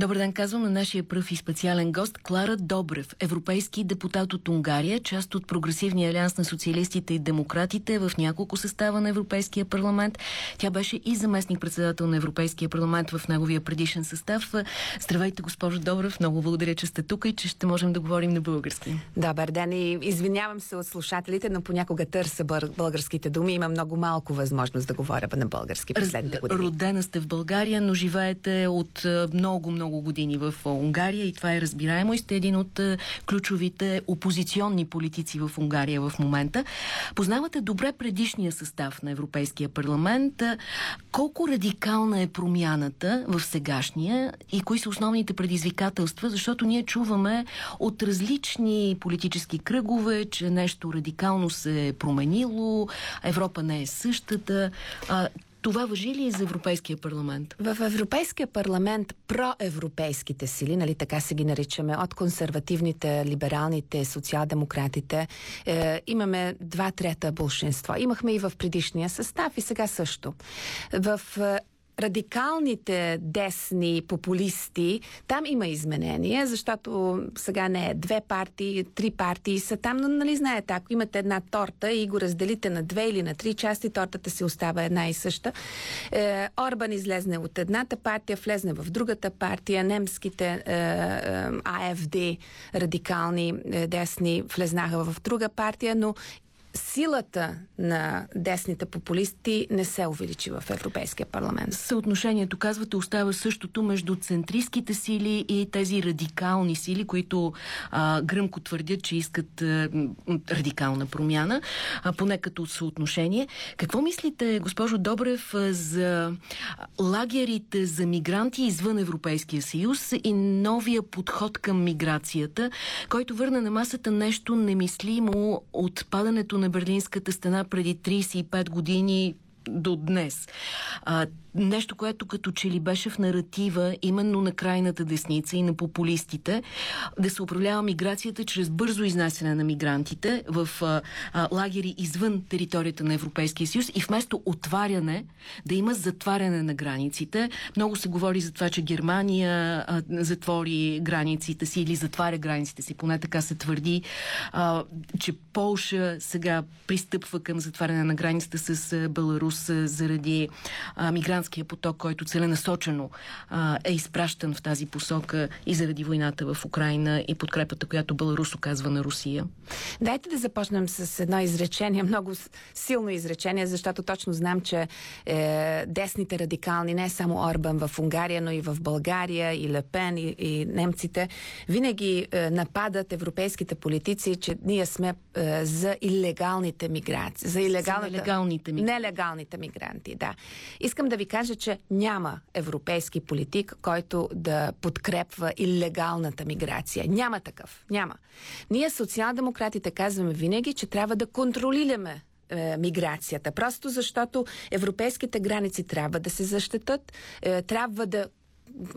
Добър ден, казвам на нашия пръв и специален гост Клара Добрев, европейски депутат от Унгария, част от Прогресивния алианс на социалистите и демократите в няколко състава на Европейския парламент. Тя беше и заместник-председател на Европейския парламент в неговия предишен състав. Здравейте, госпожо Добрев, много благодаря, че сте тук и че ще можем да говорим на български. Добър ден и извинявам се от слушателите, но понякога търся българските думи. Има много малко възможност да говоря на български последните години. Родена сте в България, но живеете от много, много години в Унгария и това е разбираемо и сте един от ключовите опозиционни политици в Унгария в момента. Познавате добре предишния състав на Европейския парламент. Колко радикална е промяната в сегашния и кои са основните предизвикателства, защото ние чуваме от различни политически кръгове, че нещо радикално се е променило, Европа не е същата. Това въжи ли и за Европейския парламент? В Европейския парламент проевропейските сили, нали така се ги наричаме, от консервативните, либералните, социал-демократите, е, имаме два трета большинство. Имахме и в предишния състав и сега също. В е, радикалните десни популисти, там има изменения, защото сега не е две партии, три партии са там, но нали знаете, ако имате една торта и го разделите на две или на три части, тортата си остава една и съща. Е, Орбан излезне от едната партия, влезне в другата партия, немските е, е, АФД, радикални е, десни, влезнаха в друга партия, но силата на десните популисти не се увеличи в Европейския парламент. Съотношението, казвате, остава същото между центристските сили и тези радикални сили, които а, гръмко твърдят, че искат а, радикална промяна, а, поне като съотношение. Какво мислите, госпожо Добрев, за лагерите за мигранти извън Европейския съюз и новия подход към миграцията, който върна на масата нещо немислимо от падането на Берлинската стена преди 35 години до днес. А, нещо, което като че ли беше в наратива именно на крайната десница и на популистите, да се управлява миграцията чрез бързо изнасяне на мигрантите в а, а, лагери извън територията на Европейския съюз и вместо отваряне да има затваряне на границите. Много се говори за това, че Германия а, затвори границите си или затваря границите си, поне така се твърди, а, че Полша сега пристъпва към затваряне на границата с Беларус заради а, мигрантския поток, който целенасочено а, е изпращан в тази посока и заради войната в Украина и подкрепата, която Беларус оказва на Русия? Дайте да започнем с едно изречение, много силно изречение, защото точно знам, че е, десните радикални, не само Орбан в Унгария, но и в България, и Лепен, и, и немците, винаги е, нападат европейските политици, че ние сме е, за илегалните миграции. За илегалната... нелегалните мигранти. Нелегалните мигранти, да. Искам да ви кажа, че няма европейски политик, който да подкрепва илегалната миграция. Няма такъв. Няма. Ние, социал-демократите, казваме винаги, че трябва да контролираме е, миграцията. Просто защото европейските граници трябва да се защитат, е, трябва да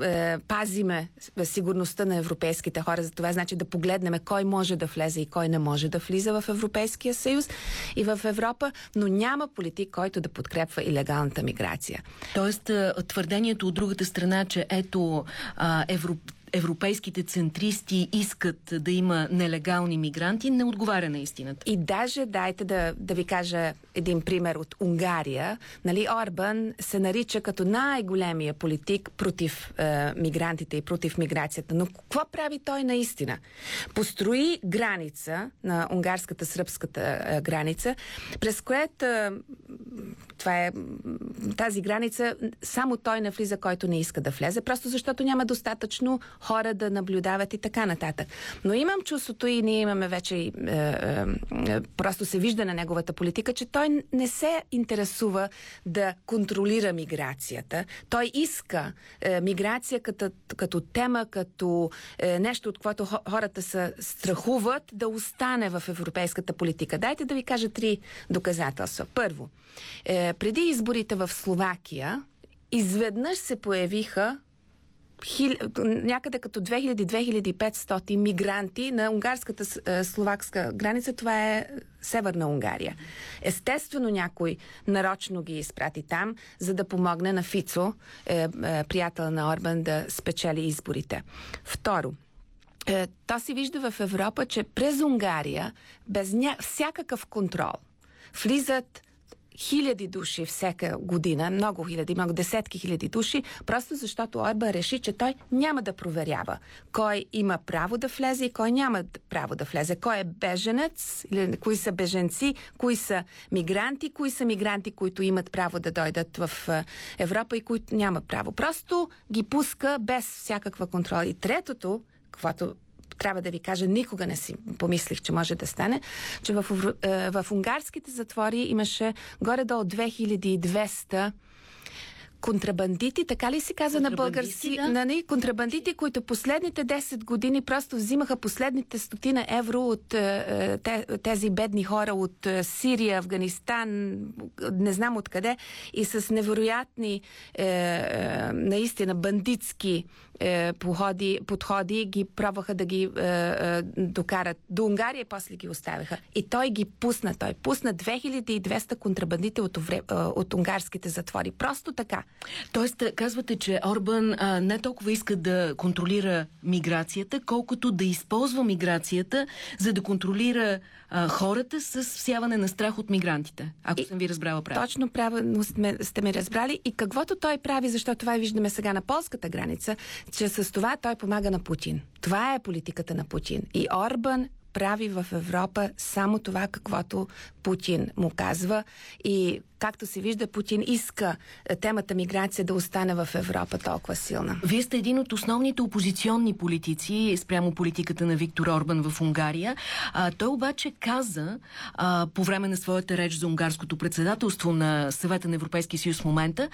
е, пазиме сигурността на европейските хора. За това значи да погледнем кой може да влезе и кой не може да влиза в Европейския съюз и в Европа, но няма политик, който да подкрепва илегалната миграция. Тоест, е, твърдението от другата страна, че ето Европа европейските центристи искат да има нелегални мигранти, не отговаря на истината. И даже, дайте да, да ви кажа един пример от Унгария. Нали, Орбан се нарича като най-големия политик против е, мигрантите и против миграцията. Но какво прави той наистина? Построи граница на унгарската сръбската е, граница, през което е, това е тази граница, само той не влиза, който не иска да влезе, просто защото няма достатъчно хора да наблюдават и така нататък. Но имам чувството и ние имаме вече е, е, е, просто се вижда на неговата политика, че той не се интересува да контролира миграцията. Той иска е, миграция като, като тема, като е, нещо, от което хората се страхуват да остане в европейската политика. Дайте да ви кажа три доказателства. Първо, е, преди изборите в Словакия, изведнъж се появиха хил... някъде като 2000-2500 мигранти на унгарската словакска граница. Това е Северна Унгария. Естествено някой нарочно ги изпрати там, за да помогне на Фицо, е, е, приятел на Орбан, да спечели изборите. Второ, е, то се вижда в Европа, че през Унгария, без ня... всякакъв контрол, влизат хиляди души всяка година, много хиляди, много десетки хиляди души, просто защото Орбан реши, че той няма да проверява кой има право да влезе и кой няма право да влезе. Кой е беженец, или кои са беженци, кои са мигранти, кои са мигранти, които имат право да дойдат в Европа и които няма право. Просто ги пуска без всякаква контрол. И третото, каквото трябва да ви кажа, никога не си помислих, че може да стане, че в, е, в унгарските затвори имаше горе-долу 2200 контрабандити, така ли се казва на български? Да. Нали? Контрабандити, които последните 10 години просто взимаха последните стотина евро от е, е, тези бедни хора от е, Сирия, Афганистан, не знам откъде, и с невероятни, наистина бандитски походи, подходи ги пробваха да ги докарат до Унгария и после ги оставиха. И той ги пусна. Той пусна 2200 контрабандите от, от унгарските затвори. Просто така. Тоест, казвате, че Орбан а, не толкова иска да контролира миграцията, колкото да използва миграцията, за да контролира а, хората с всяване на страх от мигрантите. Ако и, съм ви разбрала правилно. Точно правилно сме, сте ме разбрали. И каквото той прави, защото това виждаме сега на полската граница, че с това той помага на Путин. Това е политиката на Путин. И Орбан прави в Европа само това, каквото Путин му казва. И както се вижда, Путин иска е, темата миграция да остане в Европа толкова силна. Вие сте един от основните опозиционни политици спрямо политиката на Виктор Орбан в Унгария. А, той обаче каза а, по време на своята реч за унгарското председателство на съвета на Европейския съюз в момента,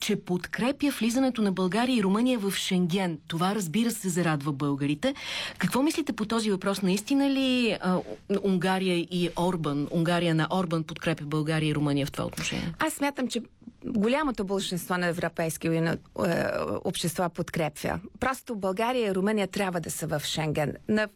че подкрепя влизането на България и Румъния в Шенген. Това разбира се зарадва българите. Какво мислите по този въпрос? Наистина ли а, Унгария и Орбан, Унгария на Орбан подкрепя България и Румъния в това отношение? Отношение? Аз смятам, че голямото большинство на европейски е, общества подкрепя. Просто България и Румъния трябва да са в Шенген. На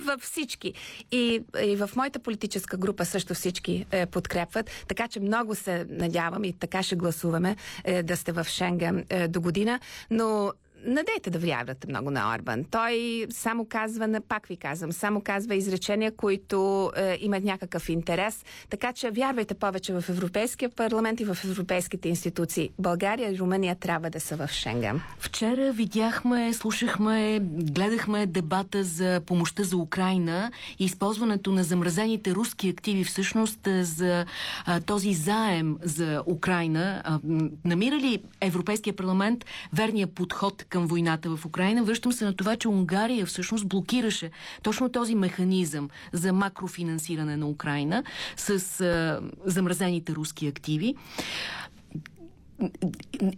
във всички. И, и в моята политическа група също всички е, подкрепват. Така че много се надявам и така ще гласуваме е, да сте в Шенген е, до година. Но не дейте да вярвате много на Орбан. Той само казва, пак ви казвам, само казва изречения, които е, имат някакъв интерес. Така че вярвайте повече в Европейския парламент и в европейските институции. България и Румъния трябва да са в Шенген. Вчера видяхме, слушахме, гледахме дебата за помощта за Украина и използването на замразените руски активи всъщност е, за а, този заем за Украина. А, намира ли Европейския парламент верния подход към войната в Украина. Връщам се на това, че Унгария всъщност блокираше точно този механизъм за макрофинансиране на Украина с а, замразените руски активи.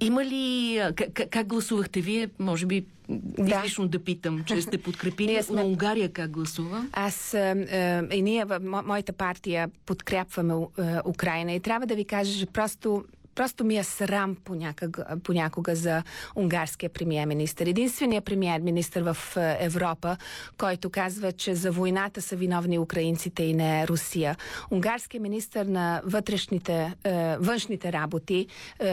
Има ли... Как, как гласувахте вие? Може би да. да питам, че сте подкрепили. ние сме... Унгария как гласува? Аз е, и ние, мо, моята партия, подкрепваме е, Украина и трябва да ви кажа, че просто Просто ми е срам понякога, понякога за унгарския премьер-министр. Единственият премьер-министр в е, Европа, който казва, че за войната са виновни украинците и не Русия. Унгарският министр на вътрешните, е, външните работи е,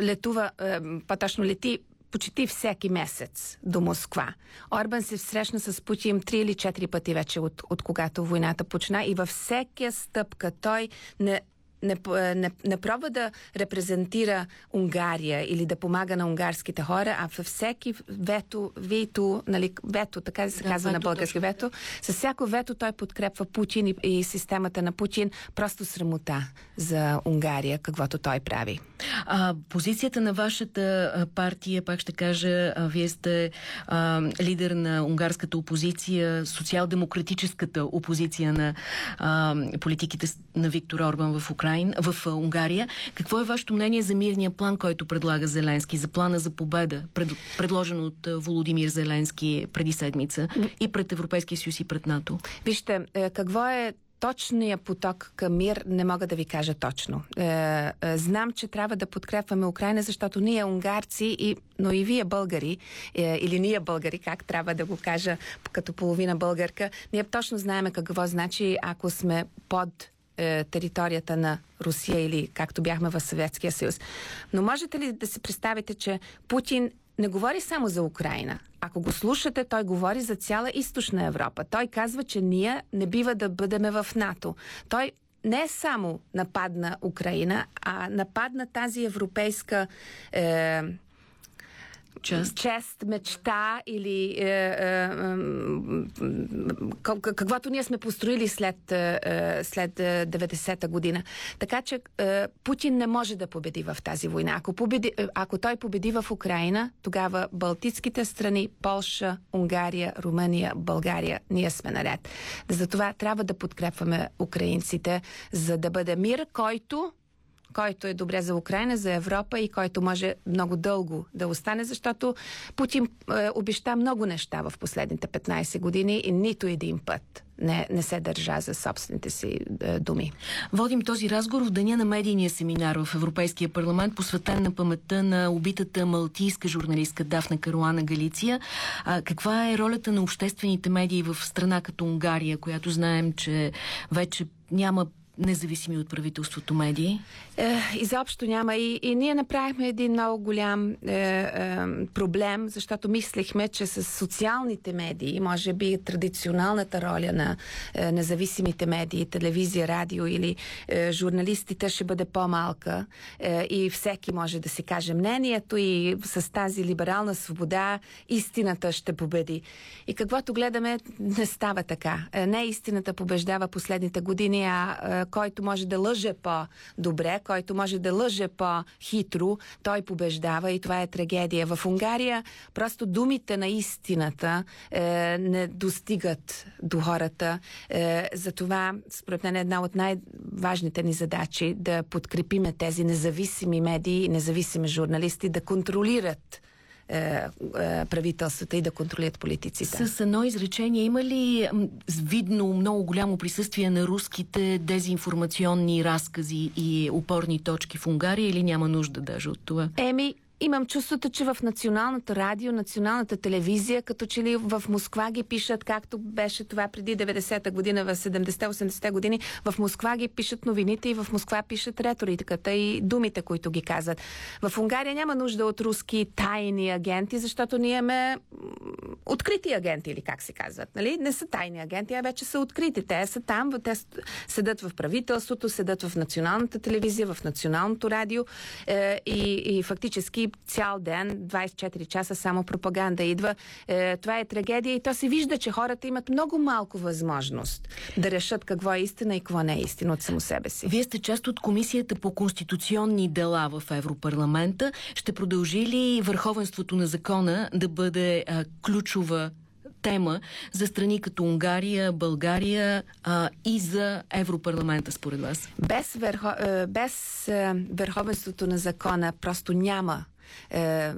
летува, е, по-точно лети почти всеки месец до Москва. Орбан се срещна с Путин три или четири пъти вече от, от когато войната почна и във всеки стъпка той не не, не, не пробва да репрезентира Унгария или да помага на унгарските хора, а във всеки вето, вето, нали, вето, така се да, казва на български вето, с всяко вето той подкрепва Путин и, и системата на Путин. Просто срамота за Унгария, каквото той прави. А, позицията на вашата партия, пак ще кажа, а, вие сте а, лидер на унгарската опозиция, социал-демократическата опозиция на а, политиките на Виктор Орбан в Украина Украин, в Унгария. Какво е вашето мнение за мирния план, който предлага Зеленски, за плана за победа, пред, предложен от Володимир Зеленски преди седмица и пред Европейския съюз и пред НАТО? Вижте, е, какво е точния поток към мир не мога да ви кажа точно. Е, е, знам, че трябва да подкрепваме Украина, защото ние унгарци, и, но и вие българи, е, или ние българи, как трябва да го кажа като половина българка, ние точно знаеме какво значи, ако сме под е, територията на Русия или както бяхме в Съветския съюз. Но можете ли да си представите, че Путин не говори само за Украина. Ако го слушате, той говори за цяла източна Европа. Той казва, че ние не бива да бъдем в НАТО. Той не само нападна Украина, а нападна тази европейска е, чест, чест мечта или е, е, е, каквото ние сме построили след, е, е след 90-та е, година. Така че е, Путин не може да победи в тази война. Ако, победи, е, ако той победи в Украина, тогава Балтийските страни, Полша, Унгария, Румъния, България, ние сме наред. Затова трябва да подкрепваме украинците, за да бъде мир, който който е добре за Украина, за Европа и който може много дълго да остане, защото Путин е, обеща много неща в последните 15 години и нито един път не, не се държа за собствените си е, думи. Водим този разговор в деня на медийния семинар в Европейския парламент, посветен на паметта на убитата малтийска журналистка Дафна Каруана Галиция. А, каква е ролята на обществените медии в страна като Унгария, която знаем, че вече няма независими от правителството медии? Е, изобщо няма. И, и ние направихме един много голям е, е, проблем, защото мислихме, че с социалните медии, може би традиционалната роля на е, независимите медии, телевизия, радио или е, журналистите ще бъде по-малка е, и всеки може да си каже мнението и с тази либерална свобода истината ще победи. И каквото гледаме, не става така. Е, не истината побеждава последните години, а е, който може да лъже по-добре, който може да лъже по-хитро, той побеждава и това е трагедия. В Унгария просто думите на истината е, не достигат до хората. Е, затова, според мен, е една от най-важните ни задачи да подкрепиме тези независими медии независими журналисти да контролират е, е, правителствата и да контролират политиците. С едно изречение, има ли видно много голямо присъствие на руските дезинформационни разкази и опорни точки в Унгария или няма нужда даже от това? Еми, Имам чувството, че в националната радио, националната телевизия, като че ли в Москва ги пишат, както беше това преди 90-та година, в 70-80-те години, в Москва ги пишат новините и в Москва пишат реториката и думите, които ги казват. В Унгария няма нужда от руски тайни агенти, защото ние имаме открити агенти, или как се казват. Нали? Не са тайни агенти, а вече са открити. Те са там, те седат в правителството, седат в националната телевизия, в националното радио е, и, и фактически цял ден, 24 часа само пропаганда идва. Е, това е трагедия и то се вижда, че хората имат много малко възможност да решат какво е истина и какво не е истина от само себе си. Вие сте част от Комисията по конституционни дела в Европарламента. Ще продължи ли върховенството на закона да бъде а, ключова тема за страни като Унгария, България а, и за Европарламента, според вас? Без, върхо, е, без е, върховенството на закона просто няма е, е,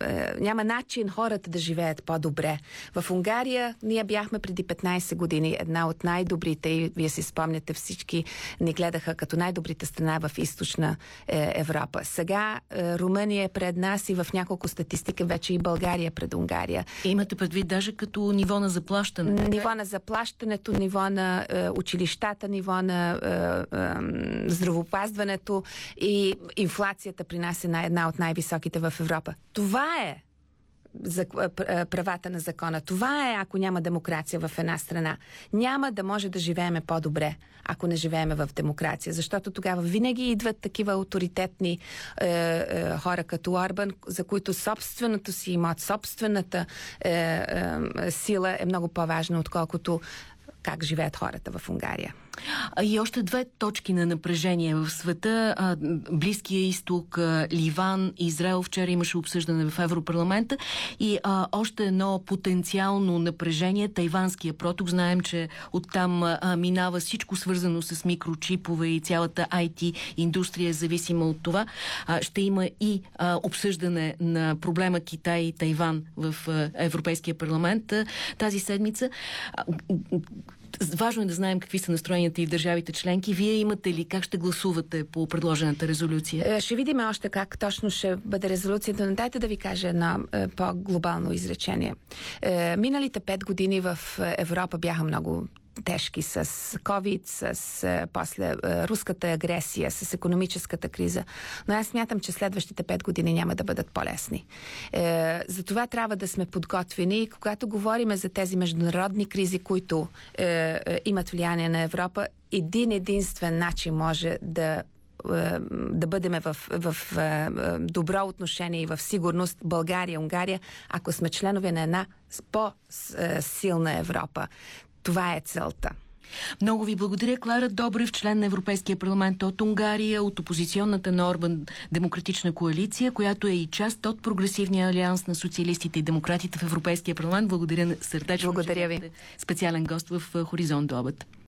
е, няма начин хората да живеят по-добре. В Унгария ние бяхме преди 15 години една от най-добрите и вие си спомняте всички ни гледаха като най-добрите страна в източна е, Европа. Сега е, Румъния е пред нас и в няколко статистики вече и България пред Унгария. И имате предвид даже като ниво на заплащане? Ниво на заплащането, ниво на е, училищата, ниво на е, е, здравопазването и инфлацията при нас е на една от най най-високите в Европа. Това е за правата на закона. Това е, ако няма демокрация в една страна. Няма да може да живееме по-добре, ако не живееме в демокрация. Защото тогава винаги идват такива авторитетни е, е, хора като Орбан, за които собственото си имот, собствената е, е, сила е много по-важна, отколкото как живеят хората в Унгария. И още две точки на напрежение в света. Близкия изток, Ливан, Израел. Вчера имаше обсъждане в Европарламента. И още едно потенциално напрежение. Тайванския проток. Знаем, че оттам минава всичко свързано с микрочипове и цялата IT индустрия е зависима от това. Ще има и обсъждане на проблема Китай и Тайван в Европейския парламент тази седмица Важно е да знаем какви са настроенията и в държавите членки. Вие имате ли, как ще гласувате по предложената резолюция? Е, ще видим още как точно ще бъде резолюцията, но дайте да ви кажа едно е, по-глобално изречение. Е, миналите пет години в Европа бяха много тежки с COVID, с после руската агресия, с економическата криза. Но аз смятам, че следващите пет години няма да бъдат по-лесни. Е, затова трябва да сме подготвени и когато говорим за тези международни кризи, които е, е, имат влияние на Европа, един единствен начин може да да бъдем в, в, в добро отношение и в сигурност България, Унгария, ако сме членове на една по-силна Европа. Това е целта. Много ви благодаря, Клара Добрев, член на Европейския парламент от Унгария, от опозиционната на Орбан Демократична коалиция, която е и част от Прогресивния алианс на социалистите и демократите в Европейския парламент. Благодаря сърдечно. Благодаря ви. Специален гост в Хоризонт до обед.